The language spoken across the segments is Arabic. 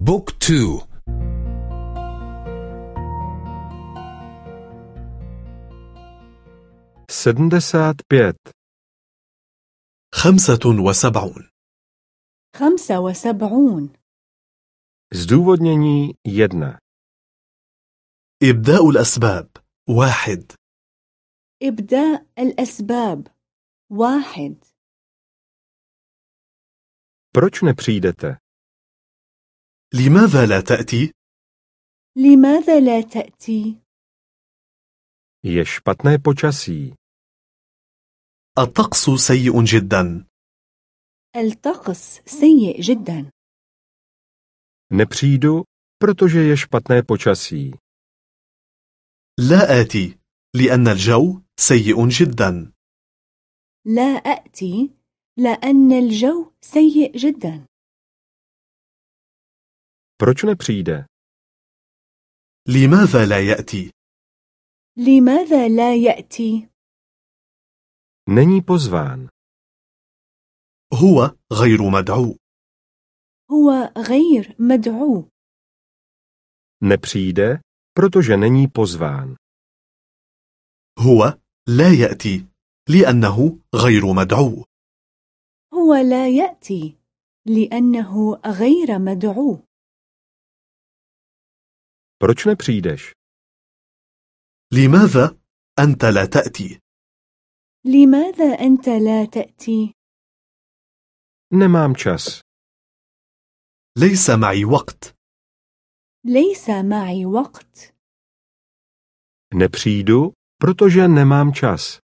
بوك تو sedmdesát pět, خمسة وسبعون. خمسة وسبعون. Zdůvodnění jedna. إبداء الأسباب. واحد. إبداء الأسباب. واحد. Proč nepřijdete? لماذا لا تأتي؟ لماذا لا تأتي؟ Je špatné počasí. الطقس سيء جدا الطقس سيء جدا Nepřijdu, protože je špatné počasí. لا آتي لأن الجو سيء جدا لا أأتي لأن الجو سيء جدا Proč nepřijde? لماذا لا يأتي؟ لماذا لا يأتي؟ Není pozván. هو غير مدعو هو غير مدعو Nepřijde, protože není pozván. هو لا يأتي لأنه غير مدعو هو لا يأتي لأنه غير مدعو Proč nepřijdeš? لماذا أنت لا تأتي؟ لماذا أنت لا تأتي؟ Nemám čas. ليس معي وقت ليس معي وقت Nepřijdu, protože nemám čas.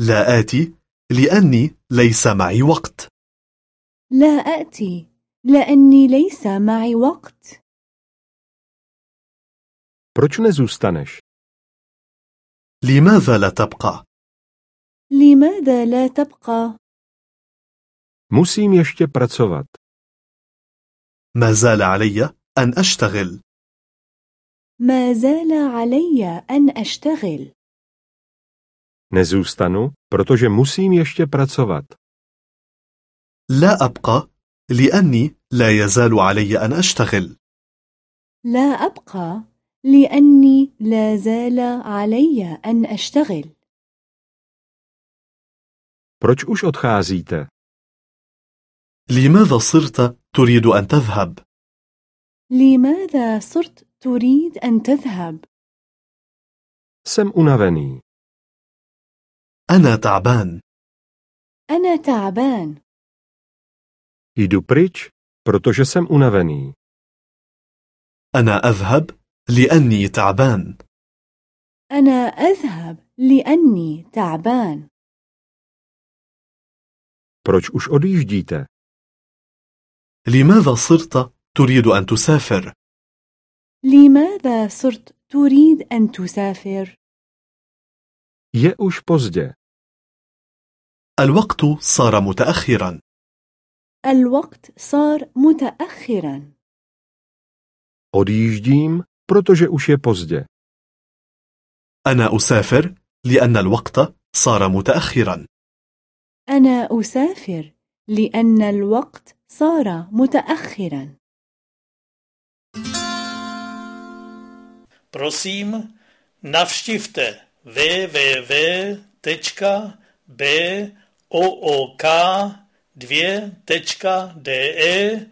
لا آتي لأني ليس معي وقت لا أأتي لأني ليس معي وقت Proč nezůstaneš? لماذا لا تبقى؟ لماذا لا تبقى؟ Musím ještě pracovat. ما زال علي أن أشتغل ما زال علي أن أشتغل Nezůstanu, protože musím ještě pracovat. لا أبقى لأني لا يزال علي أن أشتغل لا أبقى لأني لا زال علي أن أشتغل Proč už odcházíte? لماذا صرت تريد أن تذهب؟ لماذا صرت تريد أن تذهب؟ Jsem unavený. أنا تعبان أنا تعبان Jdu pryč, protože jsem unavený. أنا أذهب لأني تعبان أنا أذهب لأني تعبان Proč už odjíždíte? لماذا صرت تريد أن تسافر؟ لماذا صرت تريد أن تسافر؟ Je už pozdě. الوقت صار متأخرا الوقت صار متأخرا Odjíždím, protože už je pozdě. أنا أسافر لأن الوقت صار متأخرا أنا أسافر لأن الوقت صار متأخرا Prosím, navštivte www.book2.de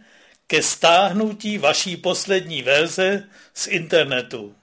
ke stáhnutí vaší poslední verze z internetu.